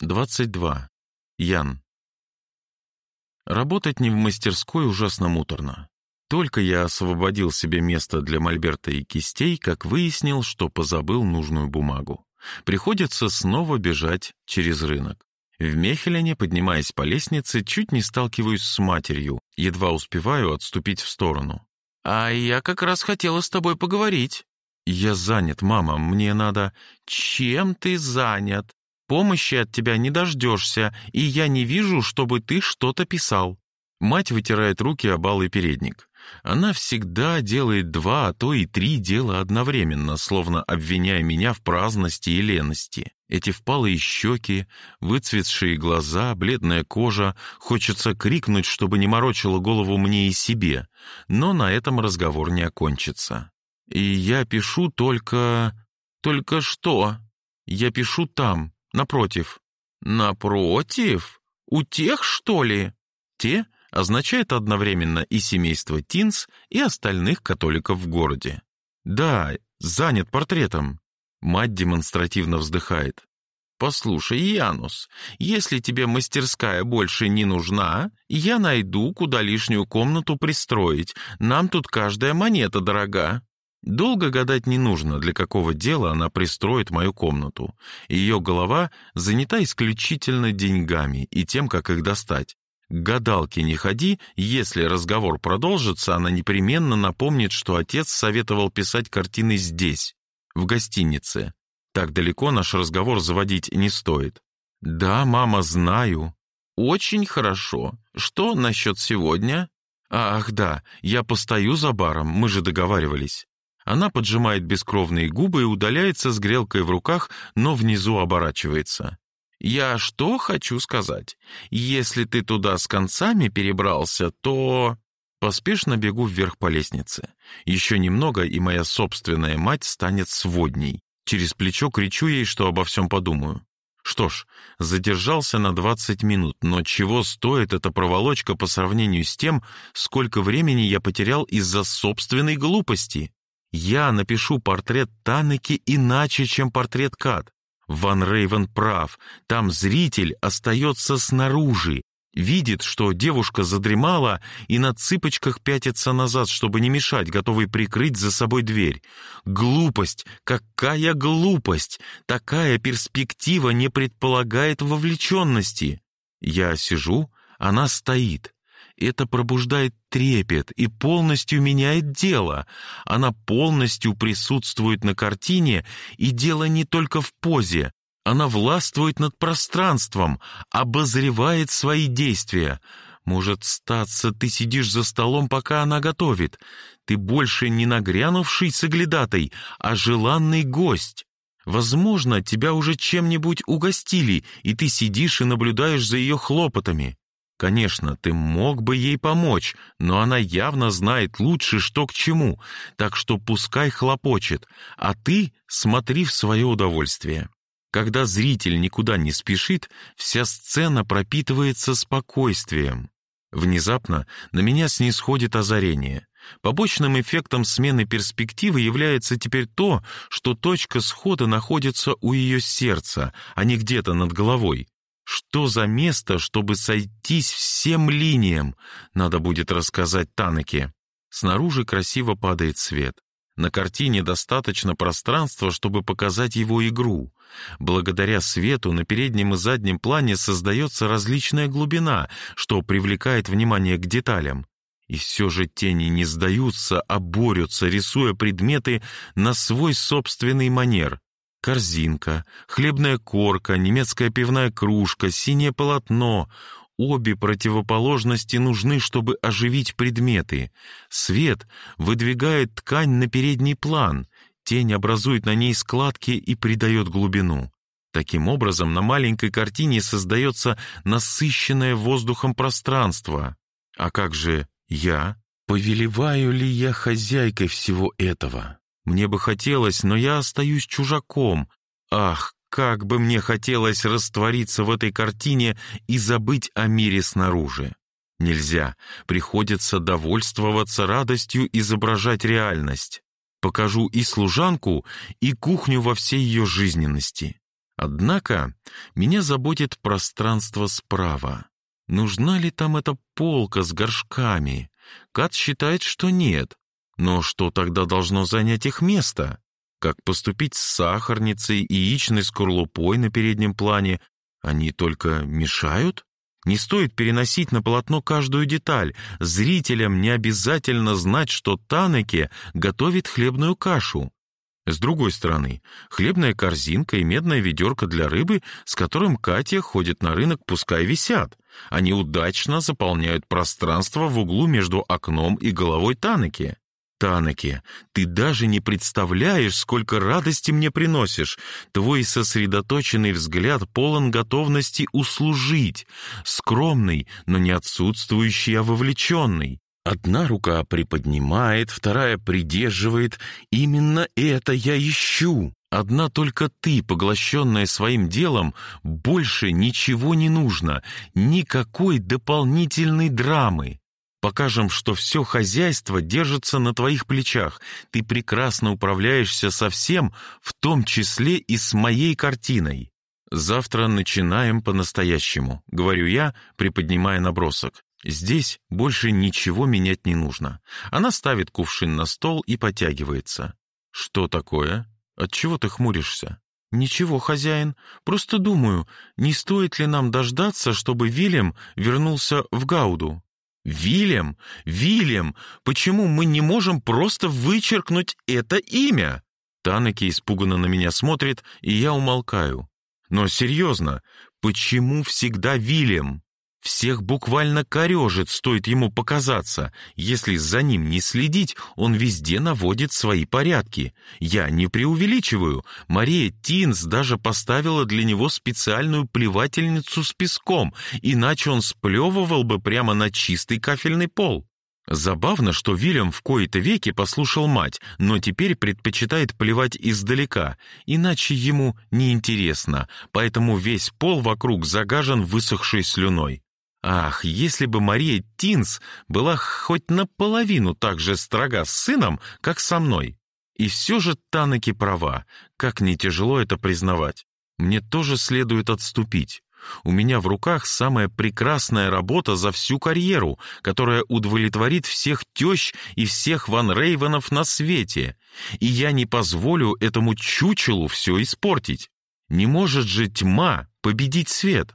22. Ян. Работать не в мастерской ужасно муторно. Только я освободил себе место для мольберта и кистей, как выяснил, что позабыл нужную бумагу. Приходится снова бежать через рынок. В Мехелене, поднимаясь по лестнице, чуть не сталкиваюсь с матерью, едва успеваю отступить в сторону. «А я как раз хотела с тобой поговорить». «Я занят, мама, мне надо...» «Чем ты занят? Помощи от тебя не дождешься, и я не вижу, чтобы ты что-то писал». Мать вытирает руки об алый передник. Она всегда делает два, а то и три дела одновременно, словно обвиняя меня в праздности и лености. Эти впалые щеки, выцветшие глаза, бледная кожа. Хочется крикнуть, чтобы не морочило голову мне и себе. Но на этом разговор не окончится. И я пишу только... Только что? Я пишу там, напротив. Напротив? У тех, что ли? Те означает одновременно и семейство Тинс, и остальных католиков в городе. Да, занят портретом. Мать демонстративно вздыхает. «Послушай, Янус, если тебе мастерская больше не нужна, я найду, куда лишнюю комнату пристроить. Нам тут каждая монета дорога». Долго гадать не нужно, для какого дела она пристроит мою комнату. Ее голова занята исключительно деньгами и тем, как их достать. К гадалке не ходи, если разговор продолжится, она непременно напомнит, что отец советовал писать картины здесь, в гостинице. Так далеко наш разговор заводить не стоит. Да, мама, знаю. Очень хорошо. Что насчет сегодня? Ах, да, я постою за баром, мы же договаривались. Она поджимает бескровные губы и удаляется с грелкой в руках, но внизу оборачивается. «Я что хочу сказать? Если ты туда с концами перебрался, то...» Поспешно бегу вверх по лестнице. Еще немного, и моя собственная мать станет сводней. Через плечо кричу ей, что обо всем подумаю. Что ж, задержался на 20 минут, но чего стоит эта проволочка по сравнению с тем, сколько времени я потерял из-за собственной глупости? Я напишу портрет Танеки иначе, чем портрет Кат. Ван Рейвен прав, там зритель остается снаружи, видит, что девушка задремала и на цыпочках пятится назад, чтобы не мешать, готовый прикрыть за собой дверь. Глупость! Какая глупость! Такая перспектива не предполагает вовлеченности. Я сижу, она стоит. Это пробуждает трепет и полностью меняет дело. Она полностью присутствует на картине, и дело не только в позе. Она властвует над пространством, обозревает свои действия. Может, статься, ты сидишь за столом, пока она готовит. Ты больше не нагрянувший соглядатай, а желанный гость. Возможно, тебя уже чем-нибудь угостили, и ты сидишь и наблюдаешь за ее хлопотами. Конечно, ты мог бы ей помочь, но она явно знает лучше, что к чему, так что пускай хлопочет, а ты смотри в свое удовольствие. Когда зритель никуда не спешит, вся сцена пропитывается спокойствием. Внезапно на меня снисходит озарение. Побочным эффектом смены перспективы является теперь то, что точка схода находится у ее сердца, а не где-то над головой. Что за место, чтобы сойтись всем линиям, надо будет рассказать Танеке. Снаружи красиво падает свет. На картине достаточно пространства, чтобы показать его игру. Благодаря свету на переднем и заднем плане создается различная глубина, что привлекает внимание к деталям. И все же тени не сдаются, а борются, рисуя предметы на свой собственный манер корзинка, хлебная корка, немецкая пивная кружка, синее полотно. Обе противоположности нужны, чтобы оживить предметы. Свет выдвигает ткань на передний план, тень образует на ней складки и придает глубину. Таким образом, на маленькой картине создается насыщенное воздухом пространство. А как же я? Повелеваю ли я хозяйкой всего этого? Мне бы хотелось, но я остаюсь чужаком. Ах, как бы мне хотелось раствориться в этой картине и забыть о мире снаружи. Нельзя, приходится довольствоваться радостью изображать реальность. Покажу и служанку, и кухню во всей ее жизненности. Однако меня заботит пространство справа. Нужна ли там эта полка с горшками? Кат считает, что нет. Но что тогда должно занять их место? Как поступить с сахарницей и яичной скорлупой на переднем плане? Они только мешают? Не стоит переносить на полотно каждую деталь. Зрителям не обязательно знать, что Танеке готовит хлебную кашу. С другой стороны, хлебная корзинка и медная ведерко для рыбы, с которым Катя ходит на рынок, пускай висят. Они удачно заполняют пространство в углу между окном и головой Танеки. Танеки, ты даже не представляешь, сколько радости мне приносишь. Твой сосредоточенный взгляд полон готовности услужить, скромный, но не отсутствующий, а вовлеченный. Одна рука приподнимает, вторая придерживает. Именно это я ищу. Одна только ты, поглощенная своим делом, больше ничего не нужно, никакой дополнительной драмы. Покажем, что все хозяйство держится на твоих плечах. Ты прекрасно управляешься со всем, в том числе и с моей картиной. Завтра начинаем по-настоящему, говорю я, приподнимая набросок. Здесь больше ничего менять не нужно. Она ставит кувшин на стол и потягивается. Что такое? Отчего ты хмуришься? «Ничего, хозяин. Просто думаю, не стоит ли нам дождаться, чтобы Вильям вернулся в Гауду?» «Вильям? Вильям! Почему мы не можем просто вычеркнуть это имя?» Танеки испуганно на меня смотрит, и я умолкаю. «Но серьезно, почему всегда Вильям?» Всех буквально корежит, стоит ему показаться. Если за ним не следить, он везде наводит свои порядки. Я не преувеличиваю. Мария Тинс даже поставила для него специальную плевательницу с песком, иначе он сплевывал бы прямо на чистый кафельный пол. Забавно, что Вильям в кои-то веки послушал мать, но теперь предпочитает плевать издалека, иначе ему неинтересно, поэтому весь пол вокруг загажен высохшей слюной. Ах, если бы Мария Тинс была хоть наполовину так же строга с сыном, как со мной. И все же Танаки права, как не тяжело это признавать. Мне тоже следует отступить. У меня в руках самая прекрасная работа за всю карьеру, которая удовлетворит всех тещ и всех Ван Рейвенов на свете. И я не позволю этому чучелу все испортить. Не может же тьма победить свет.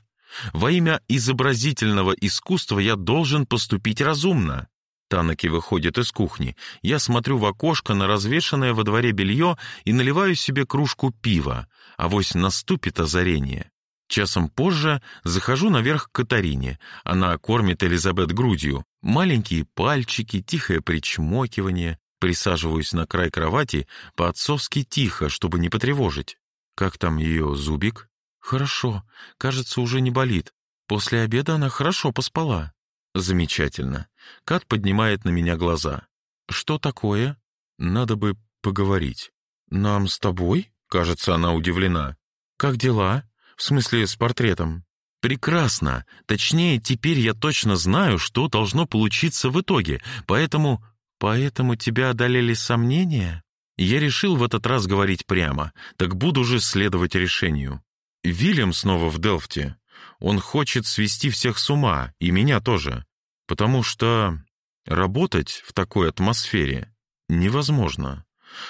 Во имя изобразительного искусства я должен поступить разумно. Танаки выходит из кухни. Я смотрю в окошко на развешанное во дворе белье и наливаю себе кружку пива. Авось наступит озарение. Часом позже захожу наверх к Катарине. Она кормит Элизабет грудью. Маленькие пальчики, тихое причмокивание. Присаживаюсь на край кровати, по-отцовски тихо, чтобы не потревожить. Как там ее зубик? «Хорошо. Кажется, уже не болит. После обеда она хорошо поспала». «Замечательно». Кат поднимает на меня глаза. «Что такое?» «Надо бы поговорить». «Нам с тобой?» Кажется, она удивлена. «Как дела? В смысле, с портретом?» «Прекрасно. Точнее, теперь я точно знаю, что должно получиться в итоге, поэтому...» «Поэтому тебя одолели сомнения?» Я решил в этот раз говорить прямо, так буду же следовать решению. Вильям снова в Делфте. Он хочет свести всех с ума, и меня тоже. Потому что работать в такой атмосфере невозможно.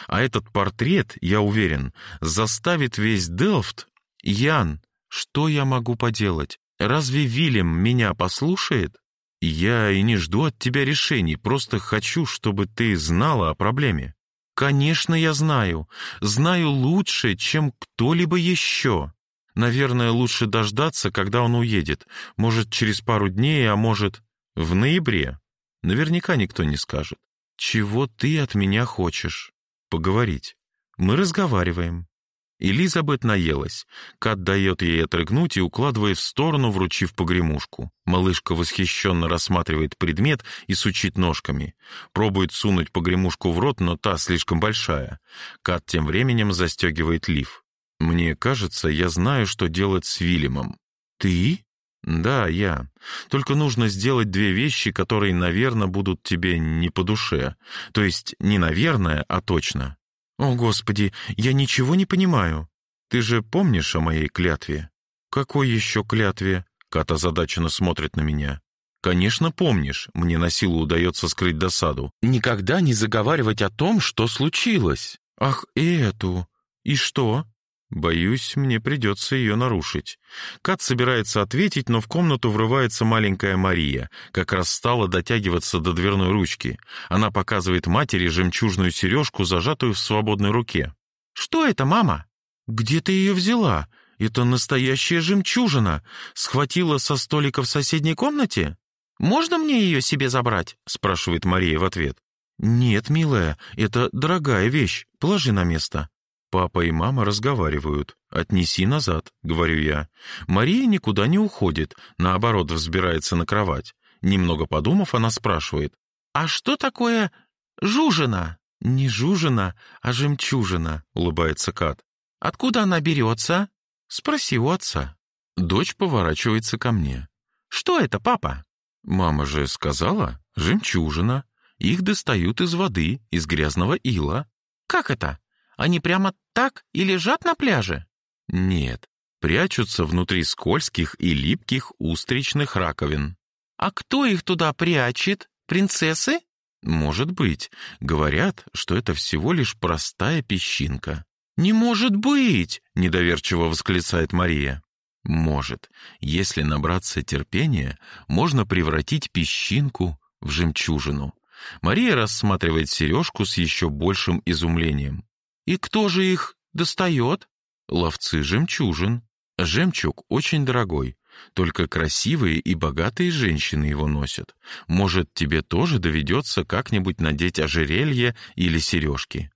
А этот портрет, я уверен, заставит весь Делфт... Ян, что я могу поделать? Разве Вильям меня послушает? Я и не жду от тебя решений, просто хочу, чтобы ты знала о проблеме. Конечно, я знаю. Знаю лучше, чем кто-либо еще. Наверное, лучше дождаться, когда он уедет. Может, через пару дней, а может, в ноябре. Наверняка никто не скажет. Чего ты от меня хочешь? Поговорить. Мы разговариваем. Элизабет наелась. Кат дает ей отрыгнуть и укладывает в сторону, вручив погремушку. Малышка восхищенно рассматривает предмет и сучит ножками. Пробует сунуть погремушку в рот, но та слишком большая. Кат тем временем застегивает лиф. Мне кажется, я знаю, что делать с Вильямом. Ты? Да, я. Только нужно сделать две вещи, которые, наверное, будут тебе не по душе. То есть не наверное, а точно. О, Господи, я ничего не понимаю. Ты же помнишь о моей клятве?» «Какой еще клятве?» Кат озадаченно смотрит на меня. «Конечно, помнишь, мне на силу удается скрыть досаду. Никогда не заговаривать о том, что случилось. Ах, эту. И что?» Боюсь, мне придется ее нарушить. Кат собирается ответить, но в комнату врывается маленькая Мария. Как раз стала дотягиваться до дверной ручки. Она показывает матери жемчужную сережку, зажатую в свободной руке. «Что это, мама?» «Где ты ее взяла? Это настоящая жемчужина. Схватила со столика в соседней комнате?» «Можно мне ее себе забрать?» — спрашивает Мария в ответ. «Нет, милая, это дорогая вещь. Положи на место». Папа и мама разговаривают. «Отнеси назад», — говорю я. Мария никуда не уходит, наоборот, взбирается на кровать. Немного подумав, она спрашивает. «А что такое жужина?» «Не жужина, а жемчужина», — улыбается Кат. «Откуда она берется?» «Спроси у отца». Дочь поворачивается ко мне. «Что это, папа?» «Мама же сказала, жемчужина. Их достают из воды, из грязного ила». «Как это? Они прямо так и лежат на пляже? Нет, прячутся внутри скользких и липких устричных раковин. А кто их туда прячет? Принцессы? Может быть. Говорят, что это всего лишь простая песчинка. «Не может быть!» — недоверчиво восклицает Мария. «Может. Если набраться терпения, можно превратить песчинку в жемчужину». Мария рассматривает сережку с еще большим изумлением. И кто же их достает? Ловцы жемчужин. Жемчуг очень дорогой. Только красивые и богатые женщины его носят. Может, тебе тоже доведется как-нибудь надеть ожерелье или сережки.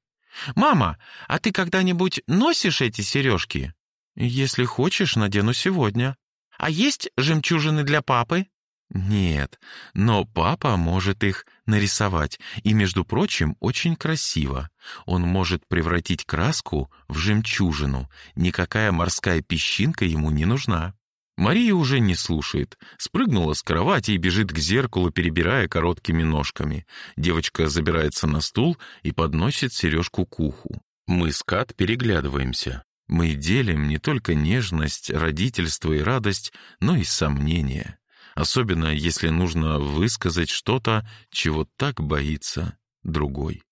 «Мама, а ты когда-нибудь носишь эти сережки?» «Если хочешь, надену сегодня». «А есть жемчужины для папы?» «Нет, но папа может их нарисовать, и, между прочим, очень красиво. Он может превратить краску в жемчужину. Никакая морская песчинка ему не нужна». Мария уже не слушает. Спрыгнула с кровати и бежит к зеркалу, перебирая короткими ножками. Девочка забирается на стул и подносит сережку к уху. Мы с Кат переглядываемся. Мы делим не только нежность, родительство и радость, но и сомнения особенно если нужно высказать что-то, чего так боится другой.